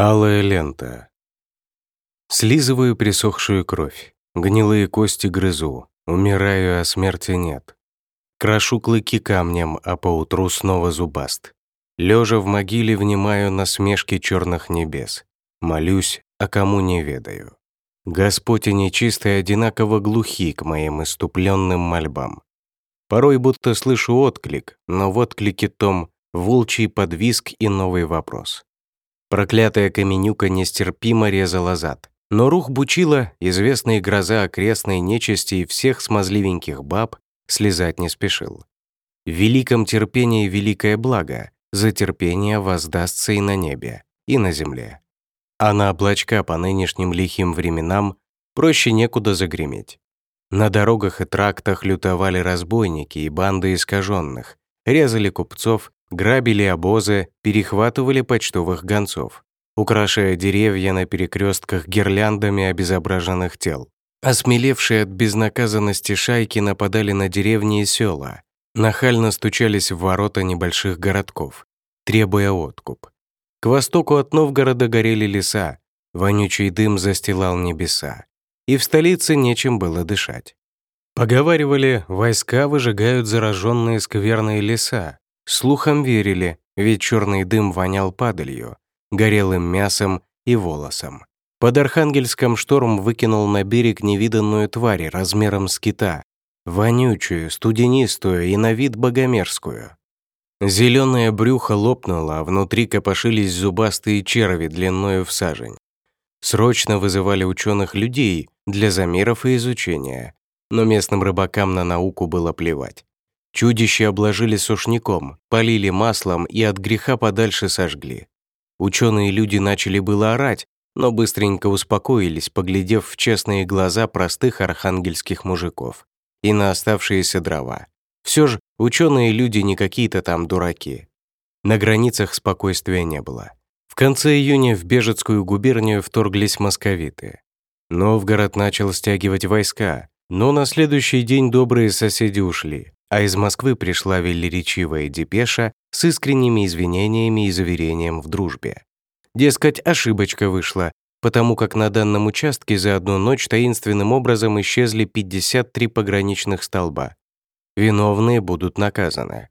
Алая лента. Слизываю присохшую кровь, гнилые кости грызу, умираю, а смерти нет. Крошу клыки камнем, а поутру снова зубаст. Лежа в могиле внимаю на смешки черных небес. Молюсь, а кому не ведаю. Господь и нечистый одинаково глухи к моим иступленным мольбам. Порой будто слышу отклик, но в отклике том волчий подвиск и новый вопрос. Проклятая каменюка нестерпимо резала зад. Но рух Бучила, известный гроза окрестной нечисти и всех смазливеньких баб, слезать не спешил. В великом терпении великое благо, за терпение воздастся и на небе, и на земле. А на облачка по нынешним лихим временам проще некуда загреметь. На дорогах и трактах лютовали разбойники и банды искаженных, резали купцов грабили обозы, перехватывали почтовых гонцов, украшая деревья на перекрестках гирляндами обезображенных тел. Осмелевшие от безнаказанности шайки нападали на деревни и села, нахально стучались в ворота небольших городков, требуя откуп. К востоку от Новгорода горели леса, вонючий дым застилал небеса, и в столице нечем было дышать. Поговаривали, войска выжигают зараженные скверные леса, Слухам верили, ведь черный дым вонял падалью, горелым мясом и волосом. Под Архангельском шторм выкинул на берег невиданную тварь размером с кита, вонючую, студенистую и на вид богомерзкую. Зеленое брюхо лопнуло, а внутри копошились зубастые черви длиною в сажень. Срочно вызывали ученых людей для замеров и изучения, но местным рыбакам на науку было плевать. Чудище обложили сушняком, полили маслом и от греха подальше сожгли. Ученые люди начали было орать, но быстренько успокоились, поглядев в честные глаза простых архангельских мужиков и на оставшиеся дрова. Все же ученые люди не какие-то там дураки. На границах спокойствия не было. В конце июня в Бежецкую губернию вторглись московиты. Новгород начал стягивать войска, но на следующий день добрые соседи ушли, а из Москвы пришла велеречивая депеша с искренними извинениями и заверением в дружбе. Дескать, ошибочка вышла, потому как на данном участке за одну ночь таинственным образом исчезли 53 пограничных столба. Виновные будут наказаны.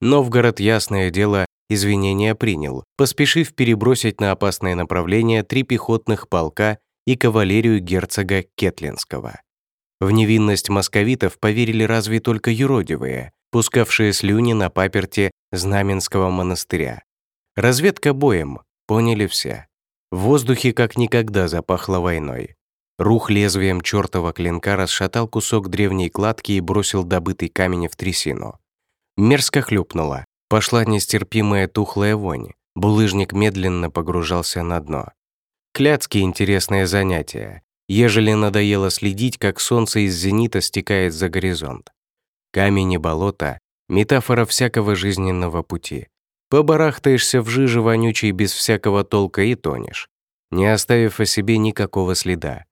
Новгород, ясное дело, извинения принял, поспешив перебросить на опасное направление три пехотных полка и кавалерию герцога Кетлинского. В невинность московитов поверили разве только юродивые, пускавшие слюни на паперте Знаменского монастыря. Разведка боем, поняли все. В воздухе как никогда запахло войной. Рух лезвием чертова клинка расшатал кусок древней кладки и бросил добытый камень в трясину. Мерзко хлюпнуло, пошла нестерпимая тухлая вонь. Булыжник медленно погружался на дно. Кляцкие интересное занятие ежели надоело следить, как солнце из зенита стекает за горизонт. Камень и болото — метафора всякого жизненного пути. Побарахтаешься в жиже вонючей без всякого толка и тонешь, не оставив о себе никакого следа.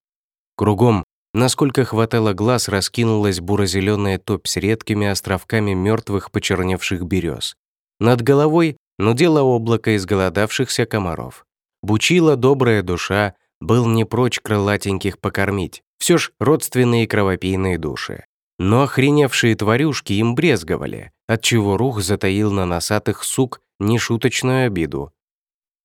Кругом, насколько хватало глаз, раскинулась буро-зеленая топь с редкими островками мертвых почерневших берез. Над головой нудело облако изголодавшихся комаров. Бучила добрая душа, был не прочь крылатеньких покормить, все ж родственные кровопийные души. Но охреневшие тварюшки им брезговали, отчего рух затаил на носатых сук нешуточную обиду.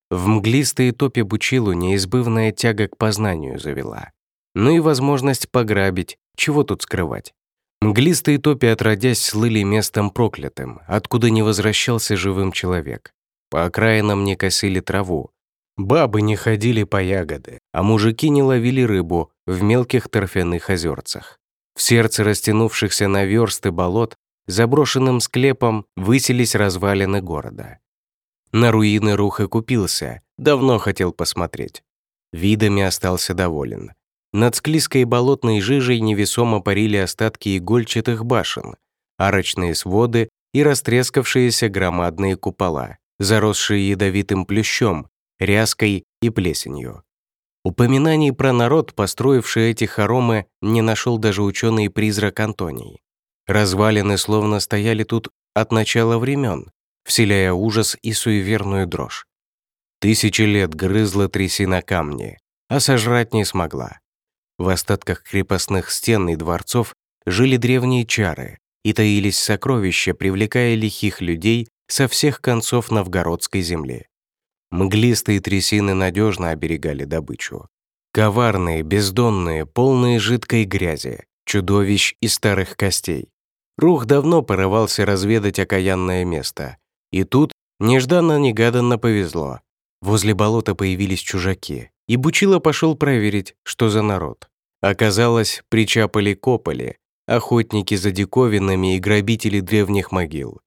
В мглистые топе Бучилу неизбывная тяга к познанию завела. Ну и возможность пограбить, чего тут скрывать. Мглистые топи отродясь слыли местом проклятым, откуда не возвращался живым человек. По окраинам не косили траву, Бабы не ходили по ягоды, а мужики не ловили рыбу в мелких торфяных озерцах. В сердце растянувшихся на версты болот заброшенным склепом высились развалины города. На руины Руха купился, давно хотел посмотреть. Видами остался доволен. Над склизкой болотной жижей невесомо парили остатки игольчатых башен, арочные своды и растрескавшиеся громадные купола, заросшие ядовитым плющом, ряской и плесенью. Упоминаний про народ, построивший эти хоромы, не нашел даже ученый-призрак Антоний. Развалины словно стояли тут от начала времен, вселяя ужас и суеверную дрожь. Тысячи лет грызла трясина камни, а сожрать не смогла. В остатках крепостных стен и дворцов жили древние чары и таились сокровища, привлекая лихих людей со всех концов новгородской земли. Мглистые трясины надежно оберегали добычу. Коварные, бездонные, полные жидкой грязи, чудовищ и старых костей. Рух давно порывался разведать окаянное место. И тут нежданно-негаданно повезло. Возле болота появились чужаки, и Бучило пошел проверить, что за народ. Оказалось, причапали-копали, охотники за диковинами и грабители древних могил.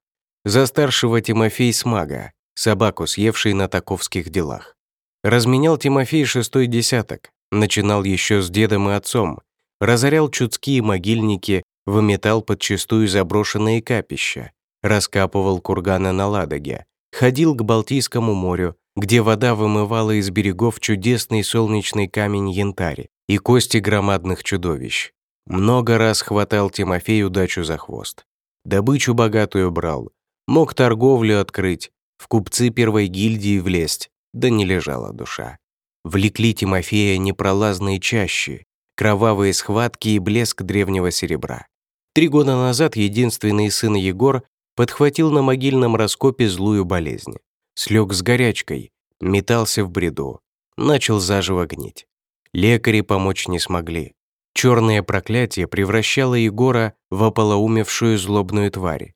За старшего Тимофей Смага, собаку, съевший на таковских делах. Разменял Тимофей шестой десяток, начинал еще с дедом и отцом, разорял чудские могильники, выметал подчистую заброшенные капища, раскапывал курганы на Ладоге, ходил к Балтийскому морю, где вода вымывала из берегов чудесный солнечный камень янтарь и кости громадных чудовищ. Много раз хватал Тимофей удачу за хвост. Добычу богатую брал, мог торговлю открыть, в купцы первой гильдии влезть, да не лежала душа. Влекли Тимофея непролазные чащи, кровавые схватки и блеск древнего серебра. Три года назад единственный сын Егор подхватил на могильном раскопе злую болезнь слег с горячкой, метался в бреду, начал заживо гнить. Лекари помочь не смогли. Черное проклятие превращало Егора в ополоумевшую злобную тварь.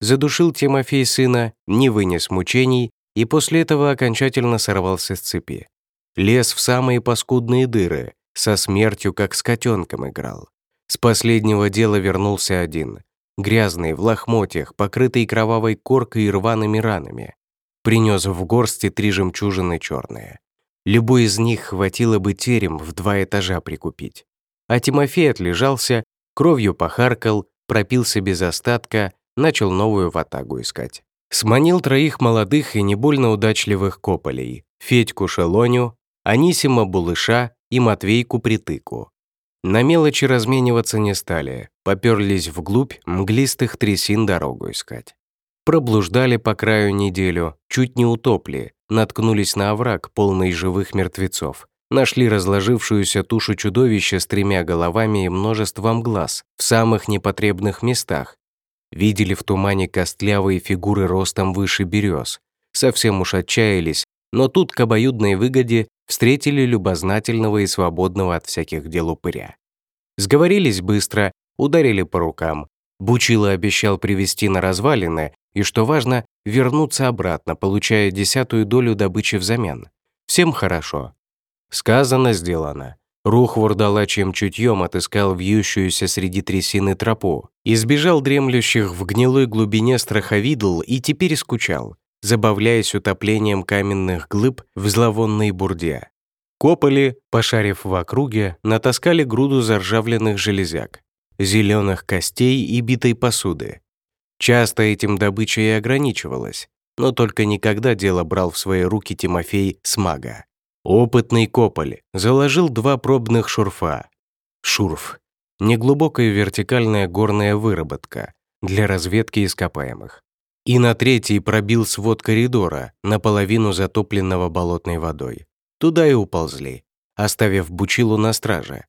Задушил Тимофей сына, не вынес мучений и после этого окончательно сорвался с цепи. Лез в самые паскудные дыры, со смертью как с котенком играл. С последнего дела вернулся один, грязный, в лохмотьях, покрытый кровавой коркой и рваными ранами принес в горсти три жемчужины черные. Любой из них хватило бы терем в два этажа прикупить. А Тимофей отлежался, кровью похаркал, пропился без остатка, начал новую ватагу искать. Сманил троих молодых и не больно удачливых кополей, Федьку Шелоню, Анисима Булыша и Матвейку Притыку. На мелочи размениваться не стали, поперлись вглубь мглистых трясин дорогу искать. Проблуждали по краю неделю, чуть не утопли, наткнулись на овраг, полный живых мертвецов. Нашли разложившуюся тушу чудовища с тремя головами и множеством глаз в самых непотребных местах. Видели в тумане костлявые фигуры ростом выше берез. Совсем уж отчаялись, но тут к обоюдной выгоде встретили любознательного и свободного от всяких дел упыря. Сговорились быстро, ударили по рукам. Бучило обещал привести на развалины и, что важно, вернуться обратно, получая десятую долю добычи взамен. Всем хорошо. Сказано, сделано. Рух вурдалачьим чутьем отыскал вьющуюся среди трясины тропу, избежал дремлющих в гнилой глубине страховидл и теперь скучал, забавляясь утоплением каменных глыб в зловонной бурде. Копали, пошарив в округе, натаскали груду заржавленных железяк, зеленых костей и битой посуды, Часто этим добыча и ограничивалась, но только никогда дело брал в свои руки Тимофей Смага. Опытный кополь заложил два пробных шурфа. Шурф – неглубокая вертикальная горная выработка для разведки ископаемых. И на третий пробил свод коридора, наполовину затопленного болотной водой. Туда и уползли, оставив бучилу на страже.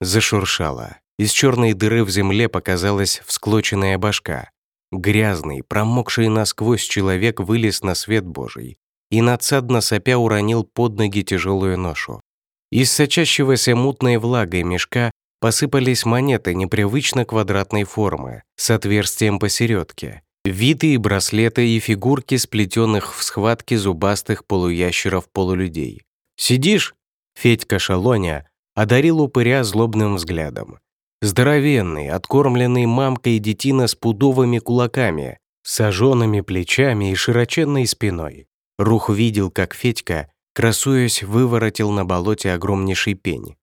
Зашуршало. Из черной дыры в земле показалась всклоченная башка. Грязный, промокший насквозь человек вылез на свет Божий и надсадно сопя уронил под ноги тяжелую ношу. Из сочащегося мутной влагой мешка посыпались монеты непривычно квадратной формы с отверстием посередке, витые браслеты и фигурки сплетенных в схватке зубастых полуящеров-полулюдей. «Сидишь?» Федька Шалоня одарил упыря злобным взглядом. Здоровенный, откормленный мамкой детина с пудовыми кулаками, сожженными плечами и широченной спиной. Рух видел, как Федька, красуясь, выворотил на болоте огромнейший пень.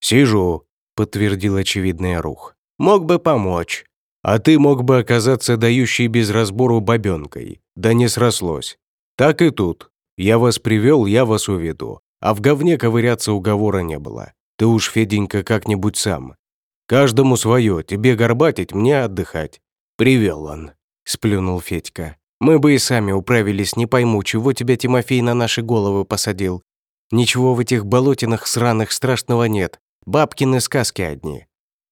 «Сижу», — подтвердил очевидный Рух. «Мог бы помочь. А ты мог бы оказаться дающей без разбору бабенкой. Да не срослось. Так и тут. Я вас привел, я вас уведу. А в говне ковыряться уговора не было. Ты уж, Феденька, как-нибудь сам. Каждому свое, тебе горбатить, мне отдыхать. Привел он, сплюнул Федька. Мы бы и сами управились, не пойму, чего тебя Тимофей на наши головы посадил. Ничего в этих болотинах сраных страшного нет. Бабкины сказки одни».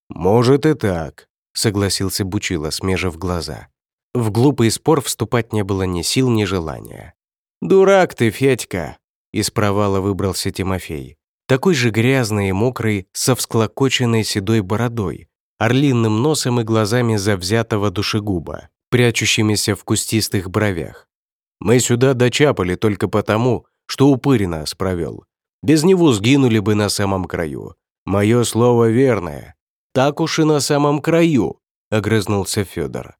«Может и так», — согласился Бучила, смежив глаза. В глупый спор вступать не было ни сил, ни желания. «Дурак ты, Федька!» Из провала выбрался Тимофей. Такой же грязный и мокрый, со всклокоченной седой бородой, орлиным носом и глазами завзятого душегуба, прячущимися в кустистых бровях. «Мы сюда дочапали только потому, что упырь нас провел. Без него сгинули бы на самом краю. Мое слово верное. Так уж и на самом краю», — огрызнулся Федор.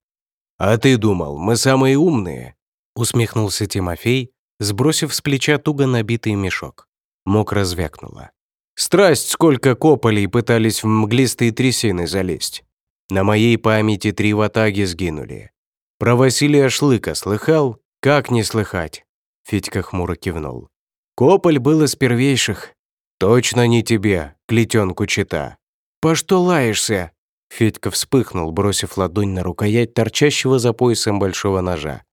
«А ты думал, мы самые умные?» — усмехнулся Тимофей, сбросив с плеча туго набитый мешок. Мокро звякнуло. «Страсть, сколько копали и пытались в мглистые трясины залезть. На моей памяти три ватаги сгинули. Про Василия Шлыка слыхал? Как не слыхать?» Федька хмуро кивнул. «Кополь был из первейших. Точно не тебе, клетенку чита. По что лаешься?» Федька вспыхнул, бросив ладонь на рукоять торчащего за поясом большого ножа.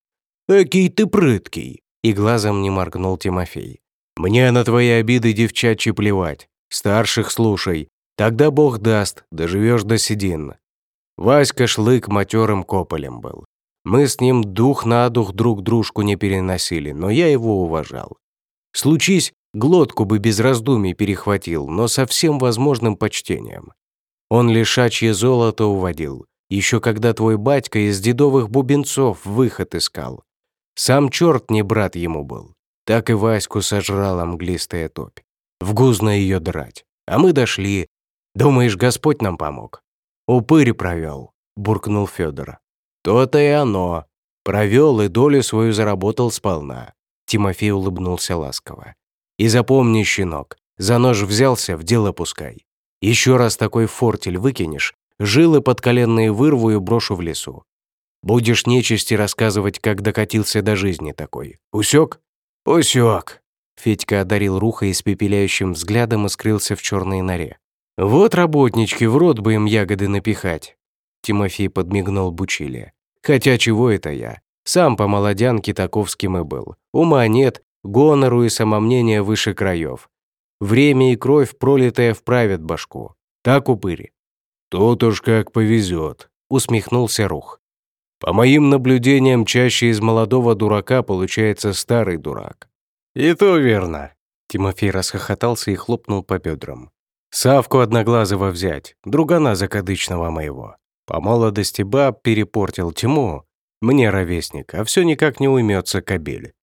«Экий ты прыткий!» И глазом не моргнул Тимофей. «Мне на твои обиды девчачьи плевать. Старших слушай. Тогда Бог даст, доживешь до седин». Васька Шлык матерым кополем был. Мы с ним дух на дух друг дружку не переносили, но я его уважал. Случись, глотку бы без раздумий перехватил, но со всем возможным почтением. Он лишачье золото уводил, еще когда твой батька из дедовых бубенцов выход искал. Сам черт не брат ему был. Так и Ваську сожрала мглистая топь. В гузно ее драть. А мы дошли. Думаешь, Господь нам помог? Упырь провел, буркнул Федор. «То-то и оно. Провел и долю свою заработал сполна». Тимофей улыбнулся ласково. «И запомни, щенок, за нож взялся, в дело пускай. Еще раз такой фортель выкинешь, жилы подколенные вырву и брошу в лесу. Будешь нечисти рассказывать, как докатился до жизни такой. Усек? Усек. Федька одарил Руха испепеляющим взглядом и скрылся в черной норе. «Вот работнички, в рот бы им ягоды напихать!» Тимофей подмигнул Бучиле. Хотя чего это я? Сам по молодянке таковским и был. Ума нет, гонору и самомнения выше краев. Время и кровь, пролитая, вправят башку. Так, упыри? Тут уж как повезет, усмехнулся Рух. По моим наблюдениям, чаще из молодого дурака получается старый дурак. И то верно. Тимофей расхохотался и хлопнул по бедрам. Савку одноглазого взять, другана закадычного моего. По молодости баб перепортил тьму, мне ровесник, а все никак не уймется кабель.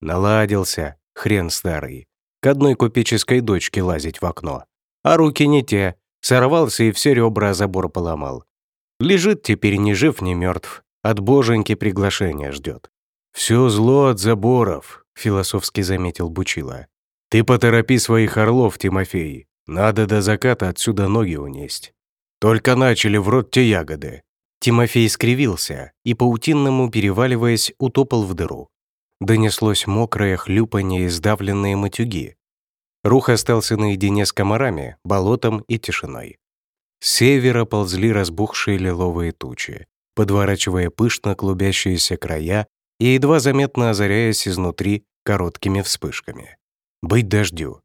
Наладился, хрен старый, к одной купеческой дочке лазить в окно. А руки не те, сорвался и все ребра забор поломал. Лежит теперь ни жив, ни мертв, от боженьки приглашения ждет. «Все зло от заборов», — философски заметил Бучила. «Ты поторопи своих орлов, Тимофей. Надо до заката отсюда ноги унесть». Только начали в рот те ягоды». Тимофей скривился и, паутинному переваливаясь, утопал в дыру. Донеслось мокрое хлюпанье и сдавленные матюги. Рух остался наедине с комарами, болотом и тишиной. С севера ползли разбухшие лиловые тучи, подворачивая пышно клубящиеся края и едва заметно озаряясь изнутри короткими вспышками. Быть дождю.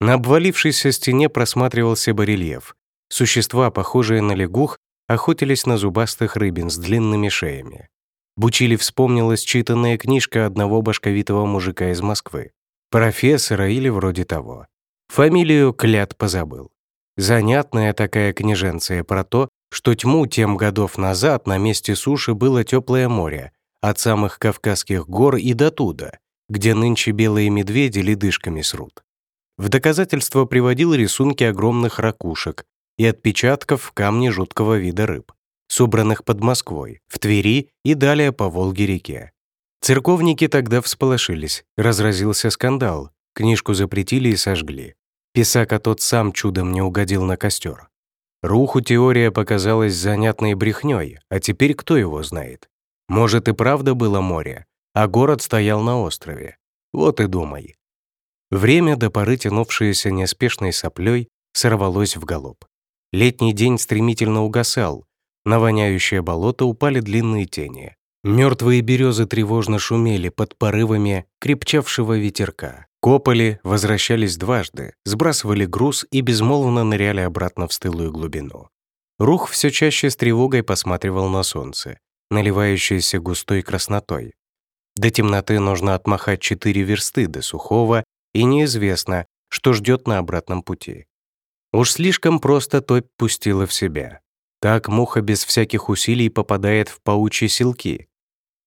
На обвалившейся стене просматривался барельеф, Существа, похожие на лягух, охотились на зубастых рыбин с длинными шеями. Бучили вспомнилась читанная книжка одного башковитого мужика из Москвы. Профессора или вроде того. Фамилию Клят позабыл. Занятная такая книженция про то, что тьму тем годов назад на месте суши было теплое море, от самых Кавказских гор и до туда, где нынче белые медведи ледышками срут. В доказательство приводил рисунки огромных ракушек, и отпечатков в жуткого вида рыб, собранных под Москвой, в Твери и далее по Волге-реке. Церковники тогда всполошились, разразился скандал, книжку запретили и сожгли. Писака тот сам чудом не угодил на костер. Руху теория показалась занятной брехней, а теперь кто его знает? Может и правда было море, а город стоял на острове. Вот и думай. Время, до поры тянувшееся неспешной соплей, сорвалось в галоп. Летний день стремительно угасал, на воняющее болото упали длинные тени. Мертвые березы тревожно шумели под порывами крепчавшего ветерка. Копали, возвращались дважды, сбрасывали груз и безмолвно ныряли обратно в стылую глубину. Рух все чаще с тревогой посматривал на солнце, наливающееся густой краснотой. До темноты нужно отмахать четыре версты до сухого, и неизвестно, что ждет на обратном пути. Уж слишком просто топь пустила в себя. Так муха без всяких усилий попадает в паучьи селки.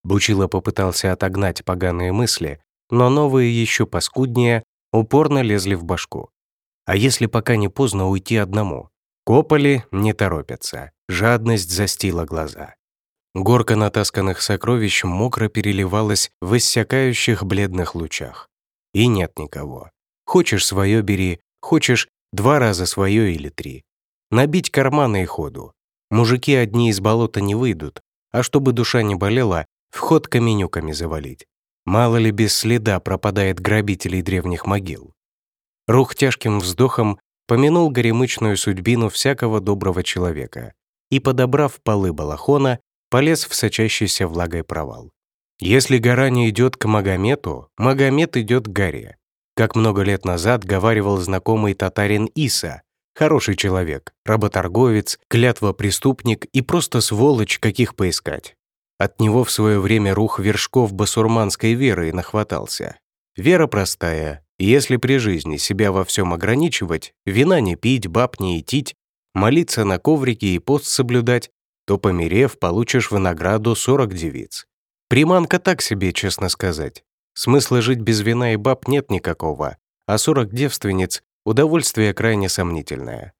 Бучила попытался отогнать поганые мысли, но новые еще паскуднее упорно лезли в башку. А если пока не поздно уйти одному? Копали не торопятся, жадность застила глаза. Горка натасканных сокровищ мокро переливалась в иссякающих бледных лучах. И нет никого. Хочешь свое бери, хочешь два раза свое или три. Набить карманы и ходу. Мужики одни из болота не выйдут, а чтобы душа не болела, вход каменюками завалить. Мало ли без следа пропадает грабителей древних могил. Рух тяжким вздохом помянул горемычную судьбину всякого доброго человека и, подобрав полы балахона, полез в сочащийся влагой провал. Если гора не идет к Магомету, Магомет идет к горе. Как много лет назад говаривал знакомый татарин Иса, хороший человек, работорговец, клятва-преступник и просто сволочь, каких поискать. От него в свое время рух вершков басурманской веры нахватался. Вера простая, если при жизни себя во всем ограничивать, вина не пить, баб не идтить, молиться на коврике и пост соблюдать, то, померев, получишь в награду 40 девиц. Приманка так себе, честно сказать. Смысла жить без вина и баб нет никакого, а 40 девственниц — удовольствие крайне сомнительное.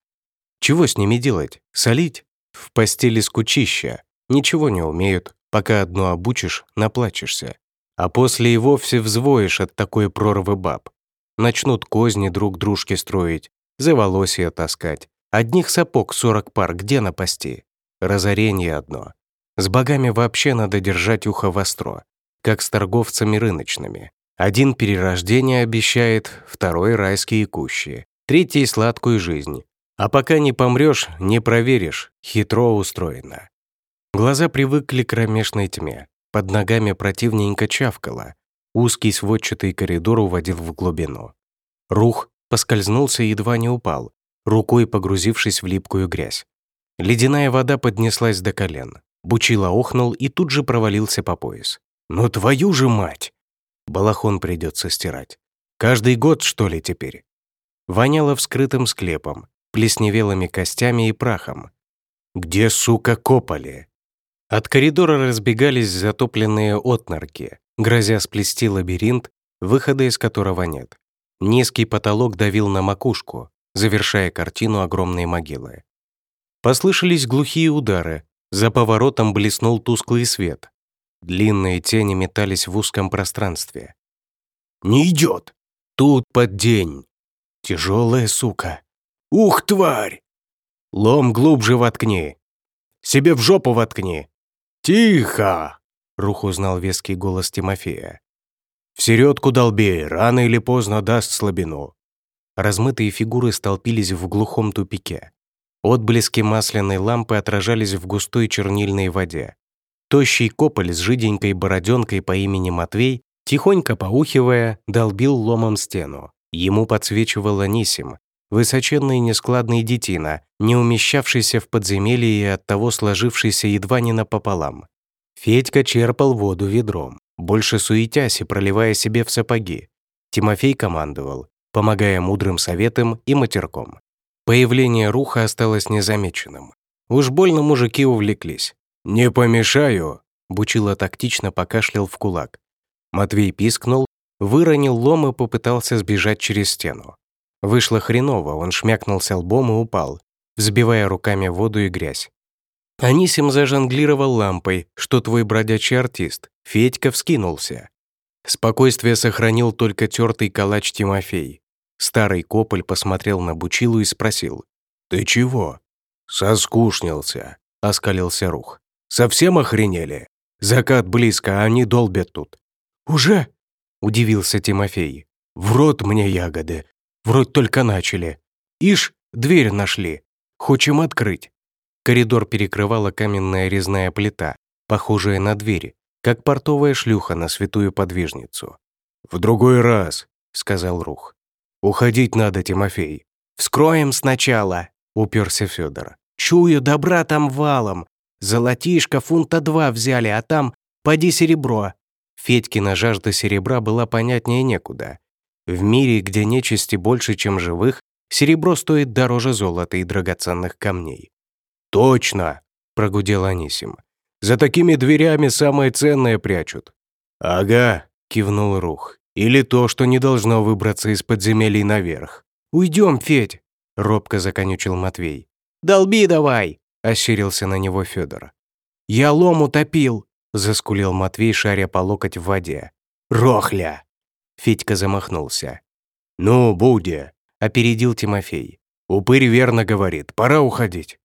Чего с ними делать? Солить? В постели скучища. Ничего не умеют. Пока одну обучишь, наплачешься. А после и вовсе взвоишь от такой прорвы баб. Начнут козни друг дружке строить, за волосья таскать. Одних сапог 40 пар где напасти? разорение одно. С богами вообще надо держать ухо востро, как с торговцами рыночными. Один перерождение обещает, второй — райские кущи, третий — сладкую жизнь. А пока не помрешь, не проверишь, хитро устроено. Глаза привыкли к кромешной тьме, под ногами противненько чавкало, узкий сводчатый коридор уводил в глубину. Рух поскользнулся и едва не упал, рукой погрузившись в липкую грязь. Ледяная вода поднеслась до колен. Бучила охнул и тут же провалился по пояс. «Ну твою же мать!» Балахон придется стирать. Каждый год, что ли, теперь? Воняло вскрытым склепом, плесневелыми костями и прахом. Где, сука, копали? От коридора разбегались затопленные отнарки, грозя сплести лабиринт, выхода из которого нет. Низкий потолок давил на макушку, завершая картину огромной могилы. Послышались глухие удары. За поворотом блеснул тусклый свет. Длинные тени метались в узком пространстве. «Не идет! Тут под день! Тяжелая сука! Ух, тварь! Лом глубже воткни! Себе в жопу воткни! Тихо!» Рух узнал веский голос Тимофея. «В середку долби, рано или поздно даст слабину». Размытые фигуры столпились в глухом тупике. Отблески масляной лампы отражались в густой чернильной воде. Тощий кополь с жиденькой бороденкой по имени Матвей, тихонько поухивая, долбил ломом стену. Ему подсвечивал Анисим, высоченный нескладный детина, не умещавшийся в подземелье и оттого сложившийся едва не напополам. Федька черпал воду ведром, больше суетясь и проливая себе в сапоги. Тимофей командовал, помогая мудрым советам и матерком. Появление руха осталось незамеченным. Уж больно мужики увлеклись. «Не помешаю!» Бучило тактично покашлял в кулак. Матвей пискнул, выронил лом и попытался сбежать через стену. Вышло хреново, он шмякнулся лбом и упал, взбивая руками воду и грязь. Анисим зажонглировал лампой, что твой бродячий артист. Федька вскинулся. Спокойствие сохранил только тертый калач Тимофей. Старый Кополь посмотрел на Бучилу и спросил. «Ты чего?» «Соскушнился», — оскалился Рух. «Совсем охренели? Закат близко, а они долбят тут». «Уже?» — удивился Тимофей. «В рот мне ягоды. Вроде только начали. Ишь, дверь нашли. Хочем открыть». Коридор перекрывала каменная резная плита, похожая на дверь, как портовая шлюха на святую подвижницу. «В другой раз», — сказал Рух. «Уходить надо, Тимофей». «Вскроем сначала», — уперся Федор. «Чую, добра там валом. Золотишко фунта два взяли, а там поди серебро». Федькина жажда серебра была понятнее некуда. В мире, где нечисти больше, чем живых, серебро стоит дороже золота и драгоценных камней. «Точно!» — прогудел Анисим. «За такими дверями самое ценное прячут». «Ага», — кивнул Рух. «Или то, что не должно выбраться из подземелий наверх». «Уйдем, Федь!» — робко законючил Матвей. «Долби давай!» — ощерился на него Федор. «Я лом утопил!» — заскулил Матвей, шаря по локоть в воде. «Рохля!» Федька замахнулся. «Ну, Будя!» — опередил Тимофей. «Упырь верно говорит, пора уходить».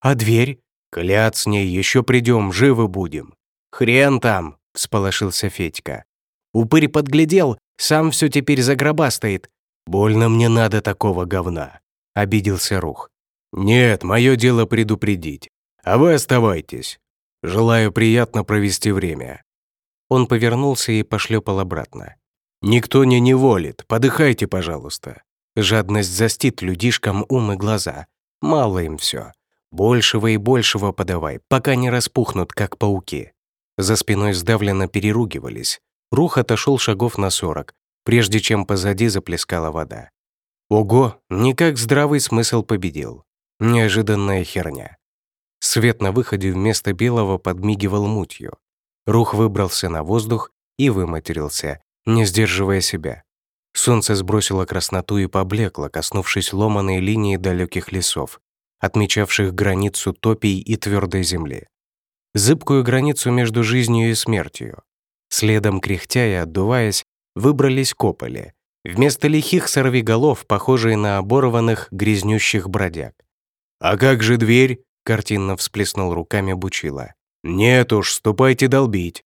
«А дверь?» «Кляд с ней, еще придем, живы будем». «Хрен там!» — всполошился Федька. Упырь подглядел, сам все теперь за гроба стоит. «Больно мне надо такого говна», — обиделся Рух. «Нет, мое дело предупредить. А вы оставайтесь. Желаю приятно провести время». Он повернулся и пошлепал обратно. «Никто не неволит, подыхайте, пожалуйста». Жадность застит людишкам ум и глаза. Мало им все. Большего и большего подавай, пока не распухнут, как пауки. За спиной сдавленно переругивались. Рух отошел шагов на сорок, прежде чем позади заплескала вода. Ого, никак здравый смысл победил. Неожиданная херня. Свет на выходе вместо белого подмигивал мутью. Рух выбрался на воздух и выматерился, не сдерживая себя. Солнце сбросило красноту и поблекло, коснувшись ломаной линии далеких лесов, отмечавших границу топий и твердой земли. Зыбкую границу между жизнью и смертью. Следом, кряхтя и отдуваясь, выбрались кополи. Вместо лихих сорвиголов, похожие на оборванных, грязнющих бродяг. «А как же дверь?» — картинно всплеснул руками Бучила. «Нет уж, ступайте долбить».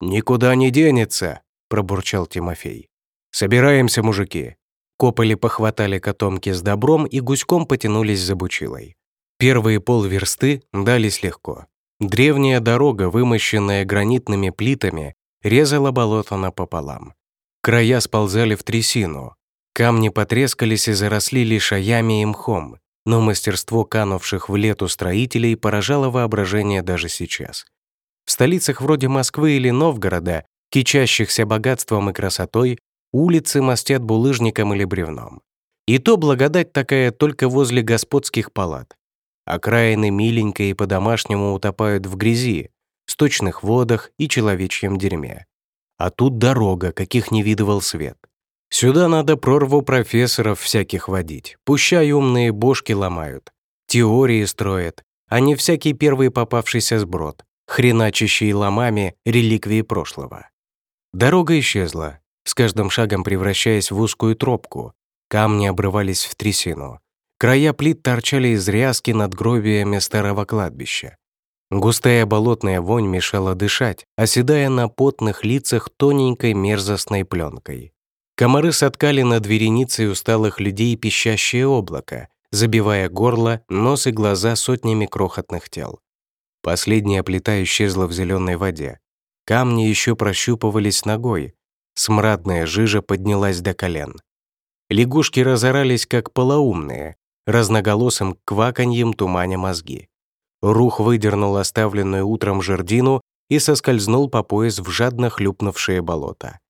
«Никуда не денется», — пробурчал Тимофей. «Собираемся, мужики. Кополи похватали котомки с добром и гуськом потянулись за бучилой. Первые полверсты дались легко. Древняя дорога, вымощенная гранитными плитами, резала болото напополам. Края сползали в трясину. Камни потрескались и заросли лишаями и мхом, но мастерство канувших в лету строителей поражало воображение даже сейчас. В столицах вроде Москвы или Новгорода, кичащихся богатством и красотой, Улицы мастят булыжником или бревном. И то благодать такая только возле господских палат. Окраины миленько и по-домашнему утопают в грязи, сточных водах и человечьем дерьме. А тут дорога, каких не видывал свет. Сюда надо прорву профессоров всяких водить, пущай умные бошки ломают, теории строят, а не всякий первый попавшийся сброд, хреначащий ломами реликвии прошлого. Дорога исчезла, с каждым шагом превращаясь в узкую тропку. Камни обрывались в трясину. Края плит торчали из ряски над гробиями старого кладбища. Густая болотная вонь мешала дышать, оседая на потных лицах тоненькой мерзостной пленкой. Комары соткали над вереницей усталых людей пищащее облако, забивая горло, нос и глаза сотнями крохотных тел. Последняя плита исчезла в зеленой воде. Камни еще прощупывались ногой, Смрадная жижа поднялась до колен. Лягушки разорались, как полоумные, разноголосым кваканьем туманя мозги. Рух выдернул оставленную утром жердину и соскользнул по пояс в жадно хлюпнувшее болото.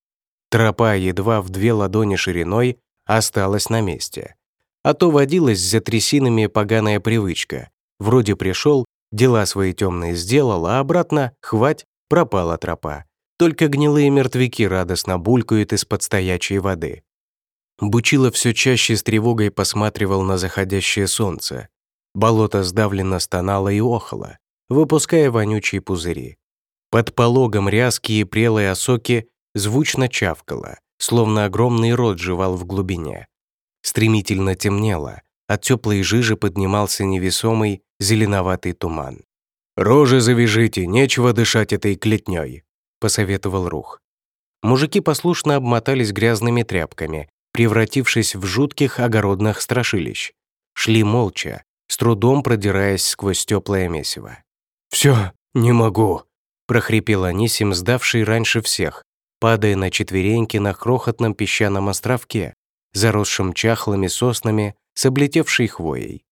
Тропа, едва в две ладони шириной, осталась на месте. А то водилась за трясинами поганая привычка. Вроде пришел, дела свои темные сделал, а обратно, хвать, пропала тропа только гнилые мертвяки радостно булькают из-под стоячей воды. Бучило все чаще с тревогой посматривал на заходящее солнце. Болото сдавленно стонало и охало, выпуская вонючие пузыри. Под пологом рязки и прелые осоки звучно чавкало, словно огромный рот жевал в глубине. Стремительно темнело, от теплой жижи поднимался невесомый зеленоватый туман. «Рожи завяжите, нечего дышать этой клетней», посоветовал Рух. Мужики послушно обмотались грязными тряпками, превратившись в жутких огородных страшилищ. Шли молча, с трудом продираясь сквозь теплое месиво. «Все, не могу», — прохрипел Анисим, сдавший раньше всех, падая на четвереньки на крохотном песчаном островке, заросшем чахлыми соснами с облетевшей хвоей.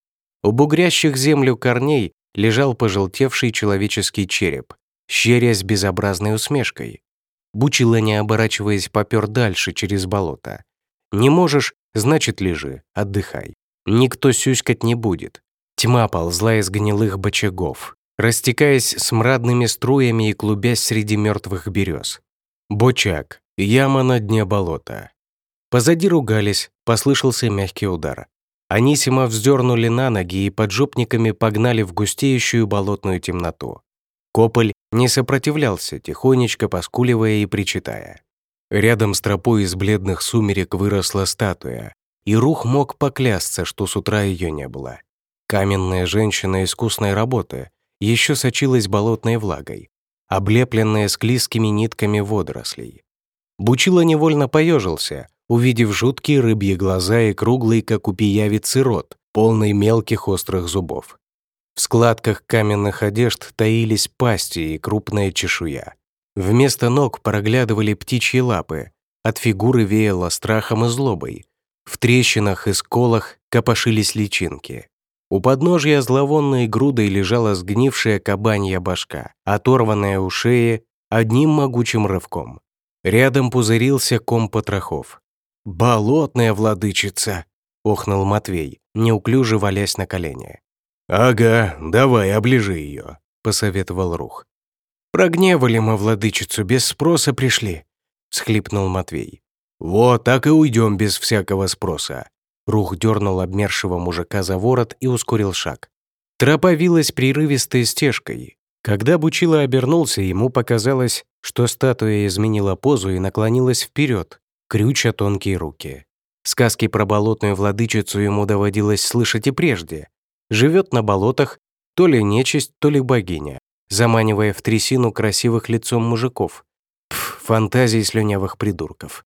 У бугрящих землю корней лежал пожелтевший человеческий череп, щерясь безобразной усмешкой. Бучила, не оборачиваясь, попер дальше через болото. «Не можешь, значит, лежи, отдыхай. Никто сюськать не будет». Тьма ползла из гнилых бочагов, растекаясь смрадными струями и клубясь среди мертвых берез. Бочак, яма на дне болота. Позади ругались, послышался мягкий удар. Анисима вздернули на ноги и поджопниками погнали в густеющую болотную темноту. Кополь не сопротивлялся, тихонечко поскуливая и причитая. Рядом с тропой из бледных сумерек выросла статуя, и Рух мог поклясться, что с утра ее не было. Каменная женщина искусной работы еще сочилась болотной влагой, облепленная склизкими нитками водорослей. Бучило невольно поежился, увидев жуткие рыбьи глаза и круглый, как у пиявицы, рот, полный мелких острых зубов. В складках каменных одежд таились пасти и крупная чешуя. Вместо ног проглядывали птичьи лапы, от фигуры веяло страхом и злобой. В трещинах и сколах копошились личинки. У подножья зловонной грудой лежала сгнившая кабанья башка, оторванная у шеи одним могучим рывком. Рядом пузырился ком потрохов. «Болотная владычица!» — охнул Матвей, неуклюже валясь на колени. «Ага, давай, оближи ее», — посоветовал Рух. «Прогневали мы владычицу, без спроса пришли», — схлипнул Матвей. «Вот так и уйдем без всякого спроса». Рух дернул обмершего мужика за ворот и ускорил шаг. Тропа вилась прерывистой стежкой. Когда Бучило обернулся, ему показалось, что статуя изменила позу и наклонилась вперед, крюча тонкие руки. Сказки про болотную владычицу ему доводилось слышать и прежде. Живет на болотах то ли нечисть, то ли богиня, заманивая в трясину красивых лицом мужиков. Пф, фантазии слюнявых придурков.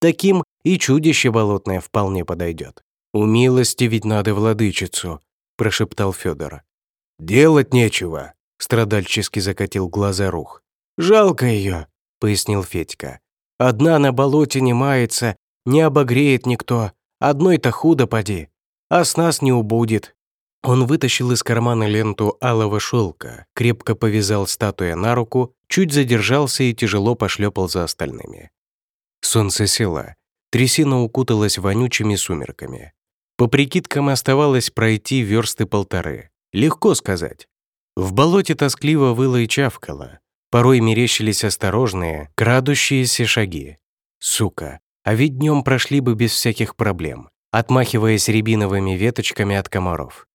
Таким и чудище болотное вполне подойдет. «У милости ведь надо владычицу», — прошептал Федор. «Делать нечего», — страдальчески закатил глаза Рух. «Жалко ее», — пояснил Федька. Одна на болоте не мается, не обогреет никто. Одной-то худо поди, а с нас не убудет». Он вытащил из кармана ленту алого шелка, крепко повязал статуя на руку, чуть задержался и тяжело пошлепал за остальными. Солнце село, трясина укуталась вонючими сумерками. По прикидкам оставалось пройти версты полторы. Легко сказать. В болоте тоскливо выло и чавкало, Порой мерещились осторожные, крадущиеся шаги. Сука, а ведь днем прошли бы без всяких проблем, отмахиваясь рябиновыми веточками от комаров.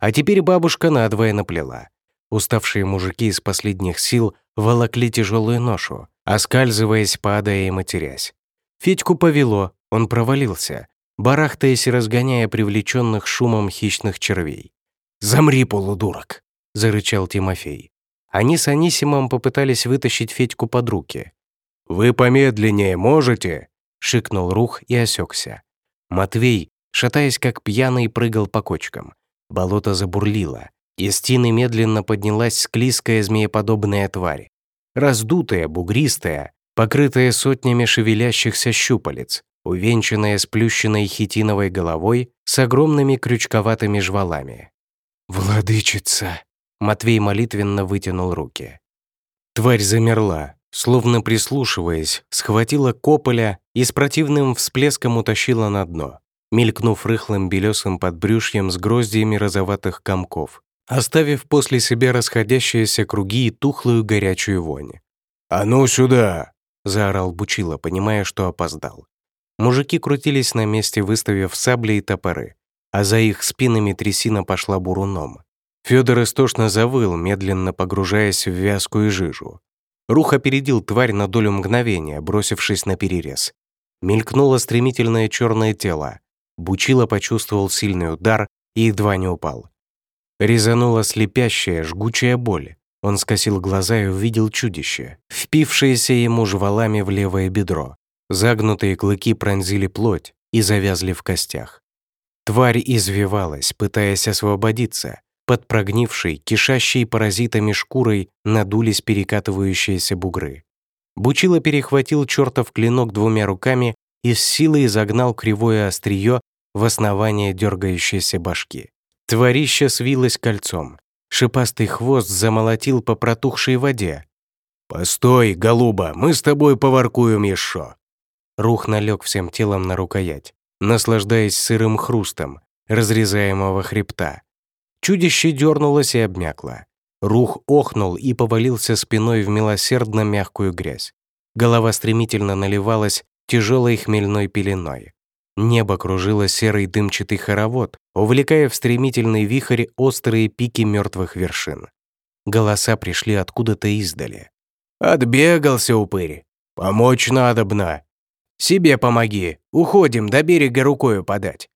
А теперь бабушка надвое наплела. Уставшие мужики из последних сил волокли тяжелую ношу, оскальзываясь, падая и матерясь. Федьку повело, он провалился, барахтаясь и разгоняя привлеченных шумом хищных червей. «Замри, полудурок!» — зарычал Тимофей. Они с Анисимом попытались вытащить Федьку под руки. «Вы помедленнее можете?» — шикнул Рух и осекся. Матвей, шатаясь как пьяный, прыгал по кочкам. Болото забурлило. Из тины медленно поднялась склизкая змееподобная тварь. Раздутая, бугристая, покрытая сотнями шевелящихся щупалец, увенчанная сплющенной хитиновой головой с огромными крючковатыми жвалами. «Владычица!» Матвей молитвенно вытянул руки. Тварь замерла, словно прислушиваясь, схватила кополя и с противным всплеском утащила на дно, мелькнув рыхлым белесым подбрюшьем с гроздьями розоватых комков, оставив после себя расходящиеся круги и тухлую горячую вонь. «А ну сюда!» — заорал Бучило, понимая, что опоздал. Мужики крутились на месте, выставив сабли и топоры, а за их спинами трясина пошла буруном. Федор истошно завыл, медленно погружаясь в вязкую жижу. Рух опередил тварь на долю мгновения, бросившись на перерез. Мелькнуло стремительное черное тело. Бучило почувствовал сильный удар и едва не упал. Резанула слепящая, жгучая боль. Он скосил глаза и увидел чудище, впившееся ему жвалами в левое бедро. Загнутые клыки пронзили плоть и завязли в костях. Тварь извивалась, пытаясь освободиться, Под прогнившей, кишащей паразитами шкурой надулись перекатывающиеся бугры. Бучило перехватил чертов клинок двумя руками и с силой загнал кривое острие в основание дергающейся башки. Творище свилось кольцом. Шипастый хвост замолотил по протухшей воде. «Постой, голуба, мы с тобой поваркуем еще!» Рух налег всем телом на рукоять, наслаждаясь сырым хрустом разрезаемого хребта. Чудище дернулось и обмякло. Рух охнул и повалился спиной в милосердно мягкую грязь. Голова стремительно наливалась тяжелой хмельной пеленой. Небо кружило серый дымчатый хоровод, увлекая в стремительный вихрь острые пики мертвых вершин. Голоса пришли откуда-то издали. «Отбегался, упырь! Помочь надобно! Себе помоги! Уходим, до берега рукою подать!»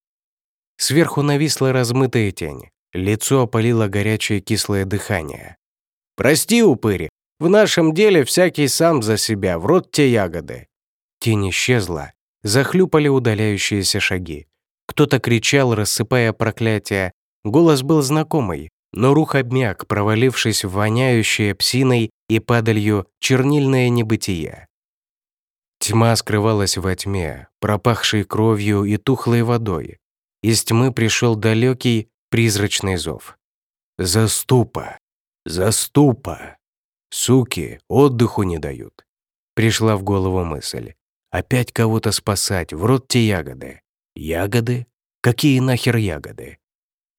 Сверху нависла размытая тень. Лицо опалило горячее кислое дыхание. «Прости, упырь, в нашем деле всякий сам за себя, в рот те ягоды». Тень исчезла, захлюпали удаляющиеся шаги. Кто-то кричал, рассыпая проклятия. Голос был знакомый, но рух обмяк, провалившись в воняющее псиной и падалью чернильное небытие. Тьма скрывалась во тьме, пропахшей кровью и тухлой водой. Из тьмы пришел далекий, призрачный зов. «Заступа! Заступа! Суки отдыху не дают!» Пришла в голову мысль. Опять кого-то спасать, в рот те ягоды. Ягоды? Какие нахер ягоды?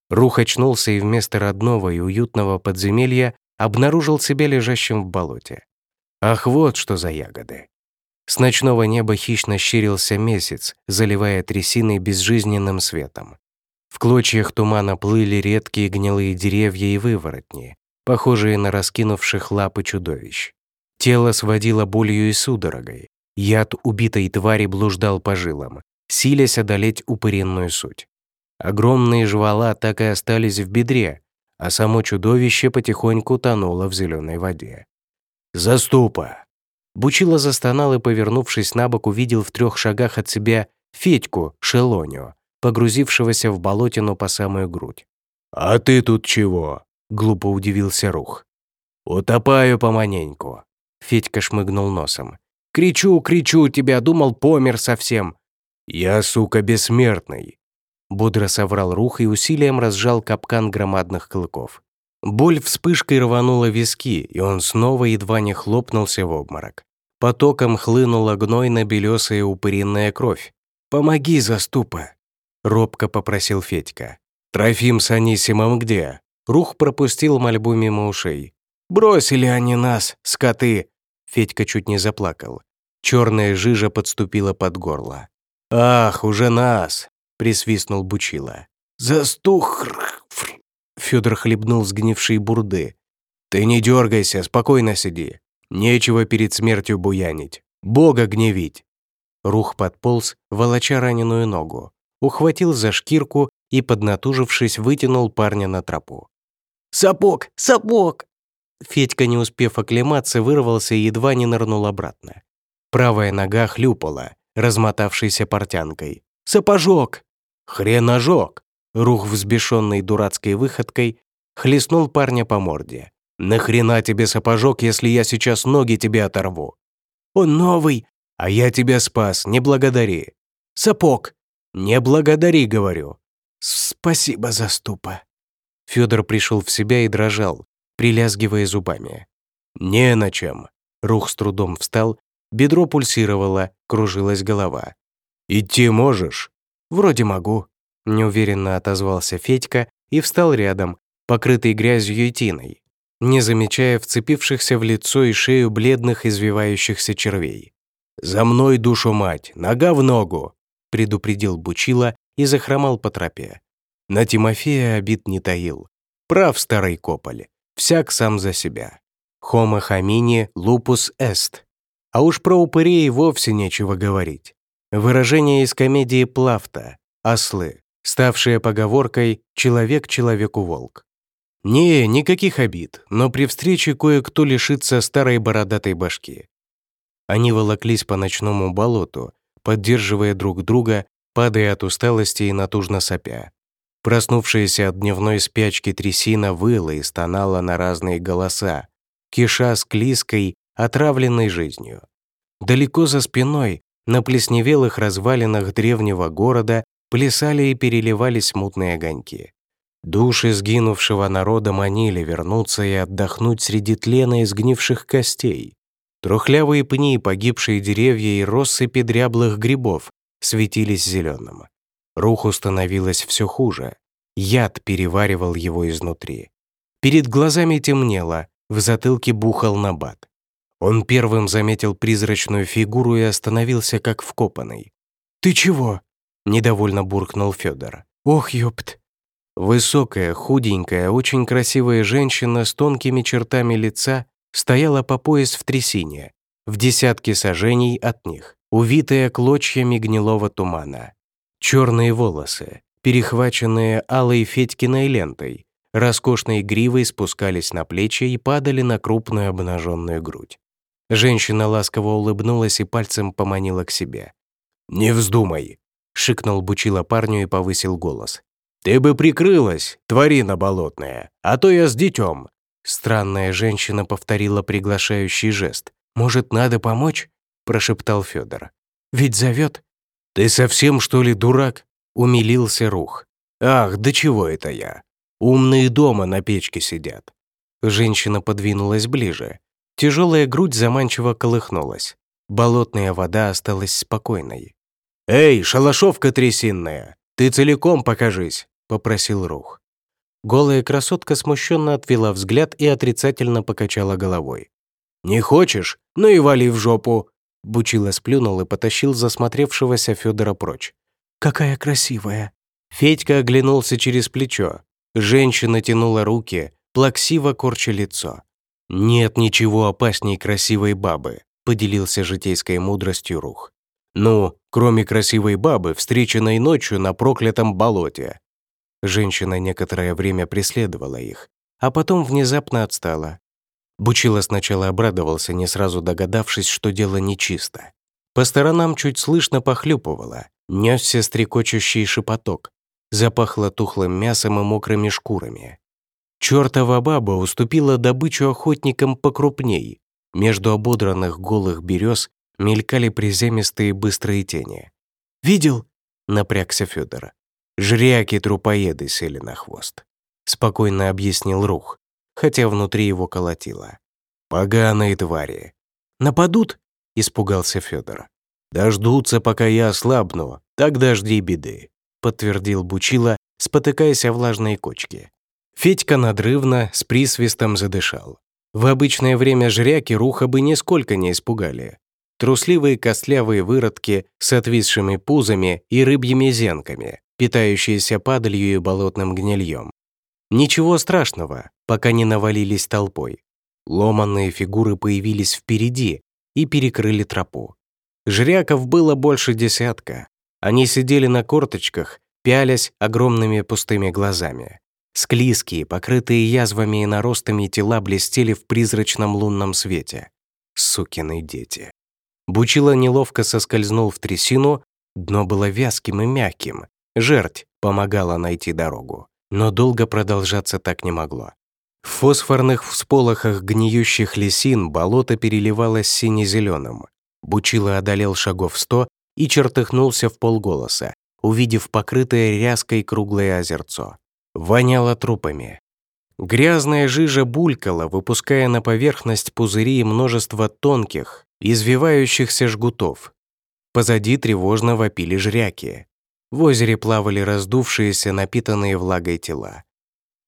Рух очнулся и вместо родного и уютного подземелья обнаружил себя лежащим в болоте. Ах, вот что за ягоды! С ночного неба хищно щерился месяц, заливая трясиной безжизненным светом. В клочьях тумана плыли редкие гнилые деревья и выворотни, похожие на раскинувших лапы чудовищ. Тело сводило болью и судорогой. Яд убитой твари блуждал по жилам, силясь одолеть упыренную суть. Огромные жвала так и остались в бедре, а само чудовище потихоньку тонуло в зеленой воде. «Заступа!» Бучило застонал и, повернувшись на бок, увидел в трех шагах от себя Федьку Шелоню, погрузившегося в болотину по самую грудь. «А ты тут чего?» — глупо удивился Рух. «Утопаю поманеньку». Федька шмыгнул носом. «Кричу, кричу тебя, думал, помер совсем». «Я, сука, бессмертный», — бодро соврал Рух и усилием разжал капкан громадных клыков. Боль вспышкой рванула виски, и он снова едва не хлопнулся в обморок. Потоком хлынула гнойно-белесая упыринная кровь. «Помоги, заступа!» — робко попросил Федька. «Трофим с Анисимом где?» Рух пропустил мольбу мимо ушей. «Бросили они нас, скоты!» Федька чуть не заплакал. Черная жижа подступила под горло. «Ах, уже нас!» — присвистнул Бучила. «Застух!» Федор хлебнул сгнившей бурды. «Ты не дергайся, спокойно сиди. Нечего перед смертью буянить. Бога гневить!» Рух подполз, волоча раненую ногу ухватил за шкирку и, поднатужившись, вытянул парня на тропу. «Сапог! Сапог!» Федька, не успев оклематься, вырвался и едва не нырнул обратно. Правая нога хлюпала, размотавшейся портянкой. «Сапожок!» «Хреножок!» Рух, взбешенный дурацкой выходкой, хлестнул парня по морде. «Нахрена тебе сапожок, если я сейчас ноги тебе оторву?» «Он новый!» «А я тебя спас, не благодари!» «Сапог!» «Не благодари, говорю». «Спасибо, заступа». Федор пришел в себя и дрожал, прилязгивая зубами. «Не на чем». Рух с трудом встал, бедро пульсировало, кружилась голова. «Идти можешь?» «Вроде могу», — неуверенно отозвался Федька и встал рядом, покрытый грязью и тиной, не замечая вцепившихся в лицо и шею бледных извивающихся червей. «За мной, душу мать, нога в ногу!» предупредил Бучила и захромал по тропе. На Тимофея обид не таил. Прав старый Кополь, всяк сам за себя. Homo homini lupus est. А уж про упырей вовсе нечего говорить. Выражение из комедии Плафта «Ослы», ставшее поговоркой «человек человеку волк». Не, никаких обид, но при встрече кое-кто лишится старой бородатой башки. Они волоклись по ночному болоту, поддерживая друг друга, падая от усталости и натужно сопя. Проснувшаяся от дневной спячки трясина выла и стонала на разные голоса, киша склизкой, отравленной жизнью. Далеко за спиной, на плесневелых развалинах древнего города, плясали и переливались мутные огоньки. Души сгинувшего народа манили вернуться и отдохнуть среди тлена изгнивших костей. Трухлявые пни, погибшие деревья и россыпи дряблых грибов светились зеленым. Руху становилось все хуже. Яд переваривал его изнутри. Перед глазами темнело, в затылке бухал набат. Он первым заметил призрачную фигуру и остановился как вкопанный. «Ты чего?» — недовольно буркнул Федор. «Ох, ёпт!» Высокая, худенькая, очень красивая женщина с тонкими чертами лица стояла по пояс в трясине, в десятке сажений от них, увитая клочьями гнилого тумана. Черные волосы, перехваченные алой Федькиной лентой, роскошной гривой спускались на плечи и падали на крупную обнаженную грудь. Женщина ласково улыбнулась и пальцем поманила к себе. «Не вздумай!» — шикнул Бучила парню и повысил голос. «Ты бы прикрылась, тварина болотная, а то я с детем!» Странная женщина повторила приглашающий жест. «Может, надо помочь?» — прошептал Федор. «Ведь зовет». «Ты совсем, что ли, дурак?» — умилился Рух. «Ах, да чего это я? Умные дома на печке сидят». Женщина подвинулась ближе. Тяжелая грудь заманчиво колыхнулась. Болотная вода осталась спокойной. «Эй, шалашовка трясинная, ты целиком покажись!» — попросил Рух. Голая красотка смущенно отвела взгляд и отрицательно покачала головой. «Не хочешь? Ну и вали в жопу!» Бучила сплюнул и потащил засмотревшегося Федора прочь. «Какая красивая!» Федька оглянулся через плечо. Женщина тянула руки, плаксиво корча лицо. «Нет ничего опасней красивой бабы», — поделился житейской мудростью Рух. «Ну, кроме красивой бабы, встреченной ночью на проклятом болоте». Женщина некоторое время преследовала их, а потом внезапно отстала. Бучила сначала обрадовался, не сразу догадавшись, что дело нечисто. По сторонам чуть слышно похлюпывало, несся стрекочущий шепоток, запахло тухлым мясом и мокрыми шкурами. Чёртова баба уступила добычу охотникам покрупней. Между ободранных голых берез мелькали приземистые быстрые тени. «Видел?» — напрягся Федор. «Жряки-трупоеды сели на хвост», — спокойно объяснил Рух, хотя внутри его колотило. «Поганые твари». «Нападут?» — испугался Федор. «Дождутся, пока я ослабну, тогда жди беды», — подтвердил Бучила, спотыкаясь о влажные кочки. Федька надрывно, с присвистом задышал. В обычное время жряки руха бы нисколько не испугали. Трусливые костлявые выродки с отвисшими пузами и рыбьими зенками, питающиеся падалью и болотным гнильем. Ничего страшного, пока не навалились толпой. Ломанные фигуры появились впереди и перекрыли тропу. Жряков было больше десятка. Они сидели на корточках, пялясь огромными пустыми глазами. Склизкие, покрытые язвами и наростами тела блестели в призрачном лунном свете. Сукины дети. Бучило неловко соскользнул в трясину, дно было вязким и мягким. Жерть помогала найти дорогу. Но долго продолжаться так не могло. В фосфорных всполохах гниющих лисин болото переливалось сине-зеленым. Бучило одолел шагов сто и чертыхнулся в полголоса, увидев покрытое ряской круглое озерцо воняло трупами. Грязная жижа булькала, выпуская на поверхность пузыри множество тонких, извивающихся жгутов. Позади тревожно вопили жряки. В озере плавали раздувшиеся, напитанные влагой тела.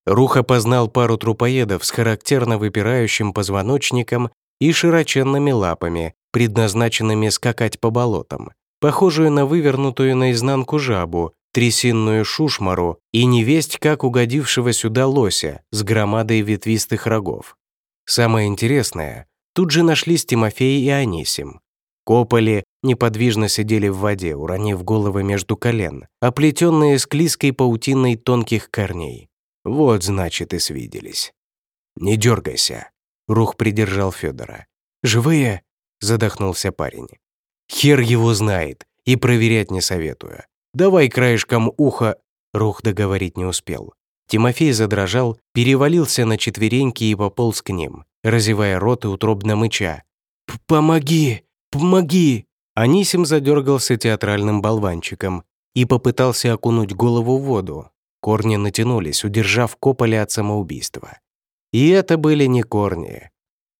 Рух опознал пару трупоедов с характерно выпирающим позвоночником и широченными лапами, предназначенными скакать по болотам, похожую на вывернутую наизнанку жабу трясинную шушмару и невесть как угодившего сюда лося с громадой ветвистых рогов. Самое интересное, тут же нашлись Тимофей и Анисим. Кополи неподвижно сидели в воде, уронив головы между колен, оплетенные склизкой паутиной тонких корней. Вот, значит, и свиделись. «Не дергайся», — Рух придержал Федора. «Живые?» — задохнулся парень. «Хер его знает, и проверять не советую. Давай краешком уха...» Рух договорить не успел. Тимофей задрожал, перевалился на четвереньки и пополз к ним, разевая рот и утробно мыча. «Помоги! Помоги!» Анисим задергался театральным болванчиком и попытался окунуть голову в воду. Корни натянулись, удержав Кополя от самоубийства. И это были не корни.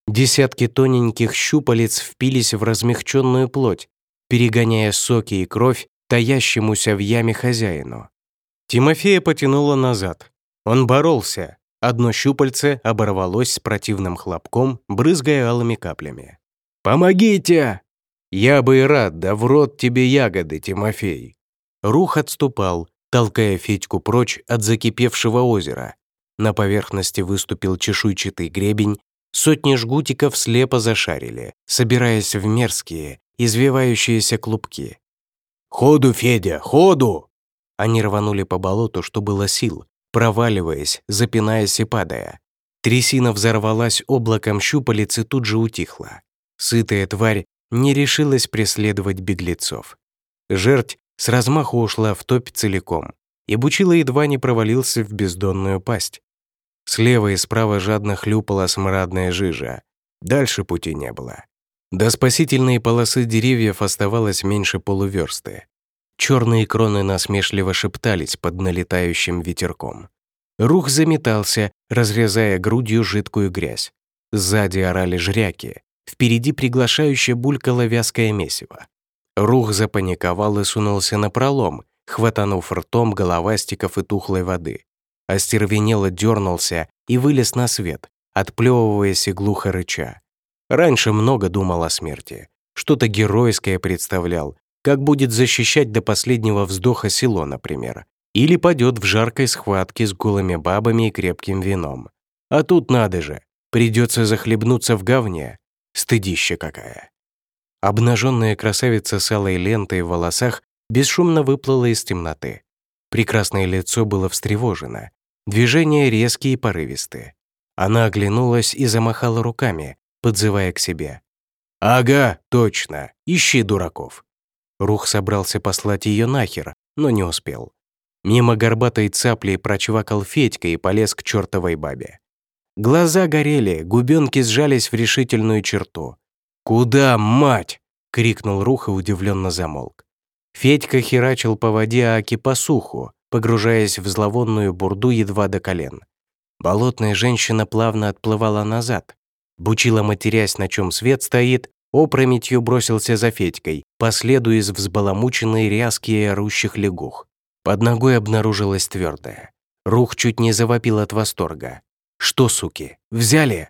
Десятки тоненьких щупалец впились в размягченную плоть, перегоняя соки и кровь таящемуся в яме хозяину. Тимофея потянуло назад. Он боролся. Одно щупальце оборвалось с противным хлопком, брызгая алыми каплями. «Помогите!» «Я бы и рад, да в рот тебе ягоды, Тимофей!» Рух отступал, толкая Федьку прочь от закипевшего озера. На поверхности выступил чешуйчатый гребень, сотни жгутиков слепо зашарили, собираясь в мерзкие, извивающиеся клубки. «Ходу, Федя, ходу!» Они рванули по болоту, что было сил, проваливаясь, запинаясь и падая. Трясина взорвалась облаком щупалец и тут же утихла. Сытая тварь не решилась преследовать беглецов. Жерть с размаху ушла в топь целиком, и Бучила едва не провалился в бездонную пасть. Слева и справа жадно хлюпала смрадная жижа. Дальше пути не было. До спасительной полосы деревьев оставалось меньше полуверсты. Черные кроны насмешливо шептались под налетающим ветерком. Рух заметался, разрезая грудью жидкую грязь. Сзади орали жряки, впереди приглашающе булькало вязкое месиво. Рух запаниковал и сунулся на пролом, хватанув ртом головастиков и тухлой воды. Остервенело дернулся и вылез на свет, отплевываясь и глухо рыча. Раньше много думал о смерти. Что-то геройское представлял, как будет защищать до последнего вздоха село, например, или падет в жаркой схватке с голыми бабами и крепким вином. А тут надо же, придется захлебнуться в говне. Стыдище какая. Обнаженная красавица с алой лентой в волосах бесшумно выплыла из темноты. Прекрасное лицо было встревожено, движения резкие и порывистые. Она оглянулась и замахала руками, подзывая к себе. «Ага, точно, ищи дураков». Рух собрался послать ее нахер, но не успел. Мимо горбатой цапли прочвакал Федька и полез к чертовой бабе. Глаза горели, губенки сжались в решительную черту. «Куда, мать?» — крикнул Рух и удивленно замолк. Федька херачил по воде Аки по суху, погружаясь в зловонную бурду едва до колен. Болотная женщина плавно отплывала назад. Бучила, матерясь, на чем свет стоит, опрометью бросился за Федькой, по следу из взбаламученной ряски и орущих лягух. Под ногой обнаружилась твердая. Рух чуть не завопил от восторга. «Что, суки, взяли?»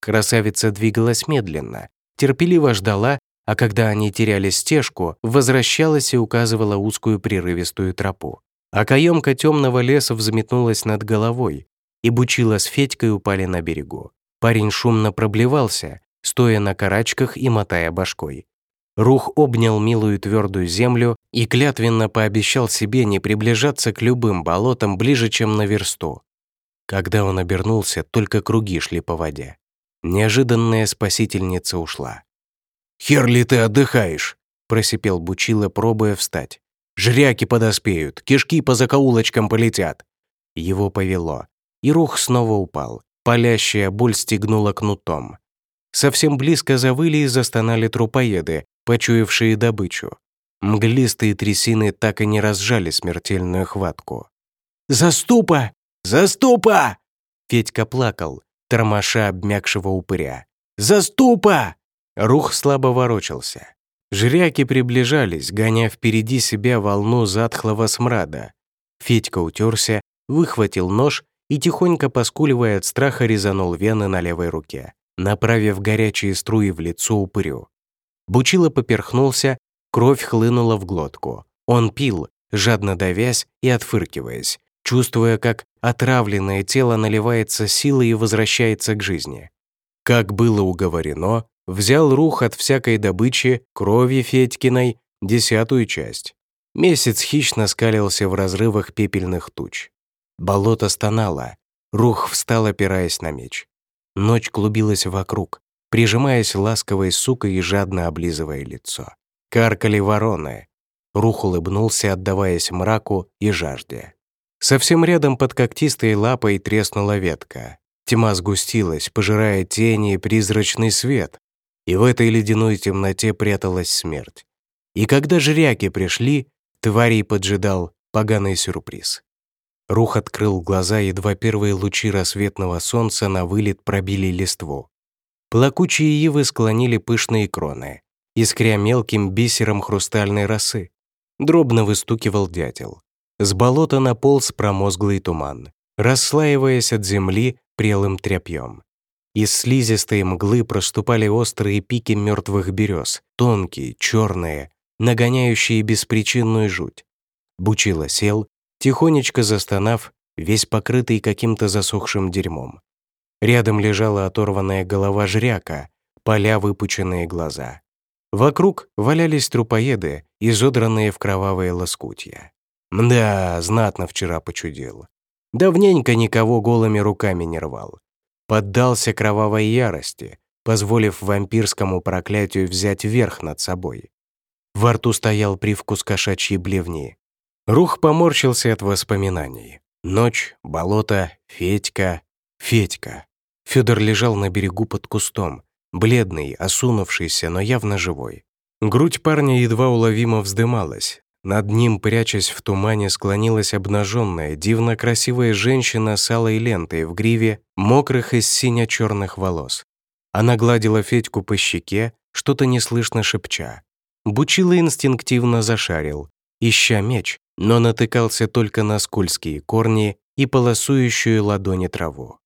Красавица двигалась медленно, терпеливо ждала, а когда они теряли стежку, возвращалась и указывала узкую прерывистую тропу. А каемка темного леса взметнулась над головой, и Бучила с Федькой упали на берегу. Парень шумно проблевался, стоя на карачках и мотая башкой. Рух обнял милую твердую землю и клятвенно пообещал себе не приближаться к любым болотам ближе, чем на версту. Когда он обернулся, только круги шли по воде. Неожиданная спасительница ушла. «Хер ли ты отдыхаешь?» – просипел Бучила, пробуя встать. «Жряки подоспеют, кишки по закоулочкам полетят». Его повело, и рух снова упал. Палящая боль стегнула кнутом. Совсем близко завыли и застонали трупоеды, почуявшие добычу. Мглистые трясины так и не разжали смертельную хватку. «Заступа! Заступа!» Федька плакал, тормоша обмякшего упыря. «Заступа!» Рух слабо ворочался. Жряки приближались, гоня впереди себя волну затхлого смрада. Федька утерся, выхватил нож и, тихонько поскуливая от страха, резанул вены на левой руке, направив горячие струи в лицо упырю. Бучило поперхнулся, кровь хлынула в глотку. Он пил, жадно давясь и отфыркиваясь, чувствуя, как отравленное тело наливается силой и возвращается к жизни. Как было уговорено, взял рух от всякой добычи, крови Федькиной, десятую часть. Месяц хищно скалился в разрывах пепельных туч. Болото стонало, рух встал, опираясь на меч. Ночь клубилась вокруг, прижимаясь ласковой сукой и жадно облизывая лицо. Каркали вороны. Рух улыбнулся, отдаваясь мраку и жажде. Совсем рядом под когтистой лапой треснула ветка. Тьма сгустилась, пожирая тени и призрачный свет. И в этой ледяной темноте пряталась смерть. И когда жряки пришли, тварей поджидал поганый сюрприз. Рух открыл глаза, едва первые лучи рассветного солнца на вылет пробили листву. Плакучие ивы склонили пышные кроны, искря мелким бисером хрустальной росы. Дробно выстукивал дятел. С болота наполз промозглый туман, расслаиваясь от земли прелым тряпьем. Из слизистой мглы проступали острые пики мертвых берез, тонкие, черные, нагоняющие беспричинную жуть. Бучило сел, тихонечко застонав, весь покрытый каким-то засохшим дерьмом. Рядом лежала оторванная голова жряка, поля выпученные глаза. Вокруг валялись трупоеды, изодранные в кровавые лоскутья. Мда, знатно вчера почудил. Давненько никого голыми руками не рвал. Поддался кровавой ярости, позволив вампирскому проклятию взять верх над собой. Во рту стоял привкус кошачьей блевни. Рух поморщился от воспоминаний. Ночь, болото, Федька, Федька. Федор лежал на берегу под кустом, бледный, осунувшийся, но явно живой. Грудь парня едва уловимо вздымалась. Над ним, прячась в тумане, склонилась обнаженная, дивно красивая женщина с алой лентой в гриве, мокрых из синя-черных волос. Она гладила Федьку по щеке, что-то неслышно шепча. Бучило инстинктивно зашарил, ища меч, но натыкался только на скользкие корни и полосующую ладони траву.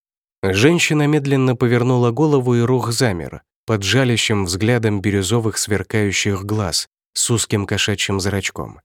Женщина медленно повернула голову, и рух замер, под жалящим взглядом бирюзовых сверкающих глаз с узким кошачьим зрачком.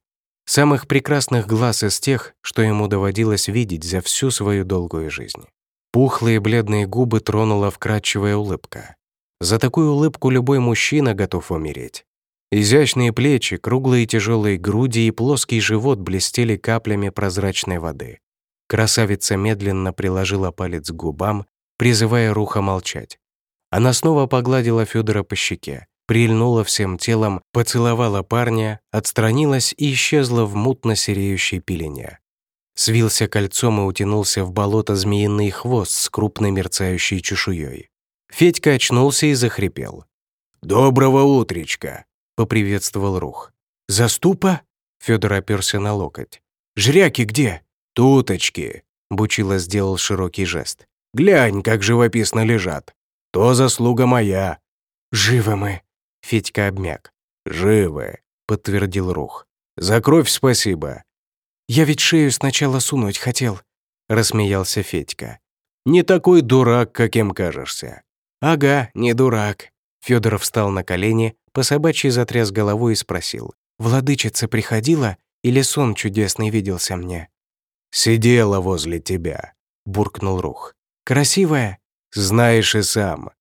Самых прекрасных глаз из тех, что ему доводилось видеть за всю свою долгую жизнь. Пухлые бледные губы тронула вкрадчивая улыбка. За такую улыбку любой мужчина готов умереть. Изящные плечи, круглые тяжелые груди и плоский живот блестели каплями прозрачной воды. Красавица медленно приложила палец к губам, призывая Руха молчать. Она снова погладила Федора по щеке, прильнула всем телом, поцеловала парня, отстранилась и исчезла в мутно-сереющей пелене. Свился кольцом и утянулся в болото змеиный хвост с крупной мерцающей чешуей. Федька очнулся и захрипел. «Доброго утречка!» — поприветствовал Рух. «Заступа?» — Федор оперся на локоть. «Жряки где?» «Туточки!» — Бучило сделал широкий жест. «Глянь, как живописно лежат. То заслуга моя». «Живы мы!» — Федька обмяк. «Живы!» — подтвердил Рух. «За кровь спасибо!» «Я ведь шею сначала сунуть хотел», — рассмеялся Федька. «Не такой дурак, каким кажешься». «Ага, не дурак». Федор встал на колени, по собачьи затряс головой и спросил. «Владычица приходила или сон чудесный виделся мне?» «Сидела возле тебя», — буркнул Рух. «Красивая?» «Знаешь и сам».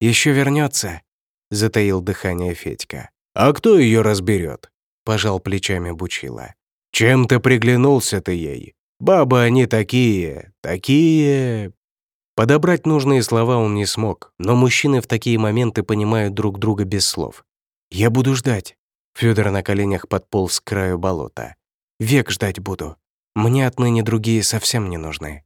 Еще вернется, затаил дыхание Федька. «А кто ее разберет? пожал плечами Бучила. «Чем-то приглянулся ты ей. Бабы они такие, такие...» Подобрать нужные слова он не смог, но мужчины в такие моменты понимают друг друга без слов. «Я буду ждать». Федор на коленях подполз к краю болота. «Век ждать буду. Мне отныне другие совсем не нужны».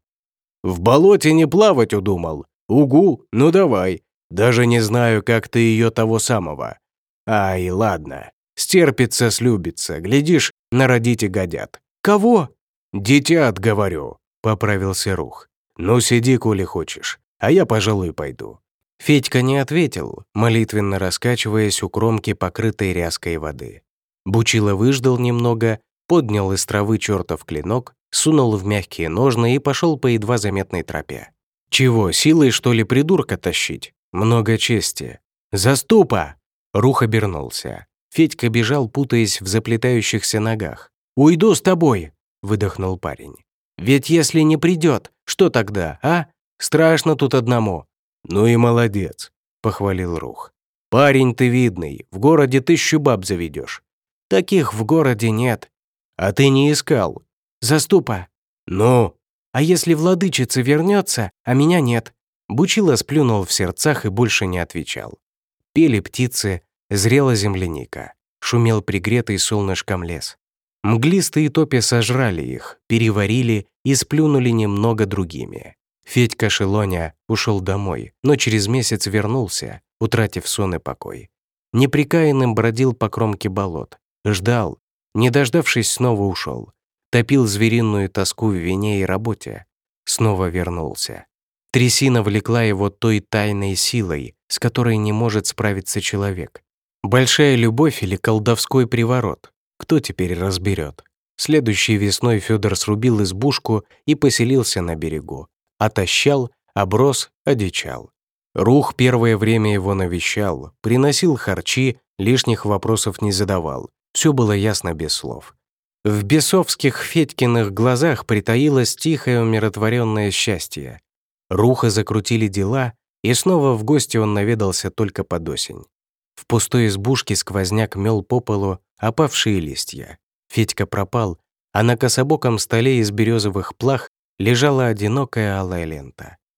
«В болоте не плавать удумал? Угу, ну давай. Даже не знаю, как ты ее того самого. Ай, ладно. Стерпится, слюбится. Глядишь, народить и годят». «Кого?» «Дитят, говорю», — поправился Рух. «Ну, сиди, коли хочешь, а я, пожалуй, пойду». Федька не ответил, молитвенно раскачиваясь у кромки покрытой ряской воды. Бучило выждал немного, поднял из травы чертов клинок, сунул в мягкие ножны и пошел по едва заметной тропе. «Чего, силой, что ли, придурка тащить? Много чести. Заступа!» Рух обернулся. Федька бежал, путаясь в заплетающихся ногах. «Уйду с тобой!» — выдохнул парень. «Ведь если не придет, что тогда, а? Страшно тут одному. «Ну и молодец», — похвалил Рух. «Парень ты видный, в городе тысячу баб заведешь. Таких в городе нет. А ты не искал. Заступа. Ну? А если владычица вернется, а меня нет?» Бучило сплюнул в сердцах и больше не отвечал. Пели птицы, зрела земляника, шумел пригретый солнышком лес. Мглистые топи сожрали их, переварили и сплюнули немного другими. Федька Шелоня ушел домой, но через месяц вернулся, утратив сон и покой. Неприкаянным бродил по кромке болот, ждал, не дождавшись, снова ушел. Топил звериную тоску в вине и работе. Снова вернулся. Трясина влекла его той тайной силой, с которой не может справиться человек. Большая любовь или колдовской приворот? Кто теперь разберет? Следующей весной Федор срубил избушку и поселился на берегу. Отощал, оброс, одичал. Рух первое время его навещал, приносил харчи, лишних вопросов не задавал. Все было ясно без слов. В бесовских Федькиных глазах притаилось тихое умиротворенное счастье. Руха закрутили дела, и снова в гости он наведался только под осень. В пустой избушке сквозняк мел по полу опавшие листья. Федька пропал, а на кособоком столе из березовых плах лежала одинокая алая лента.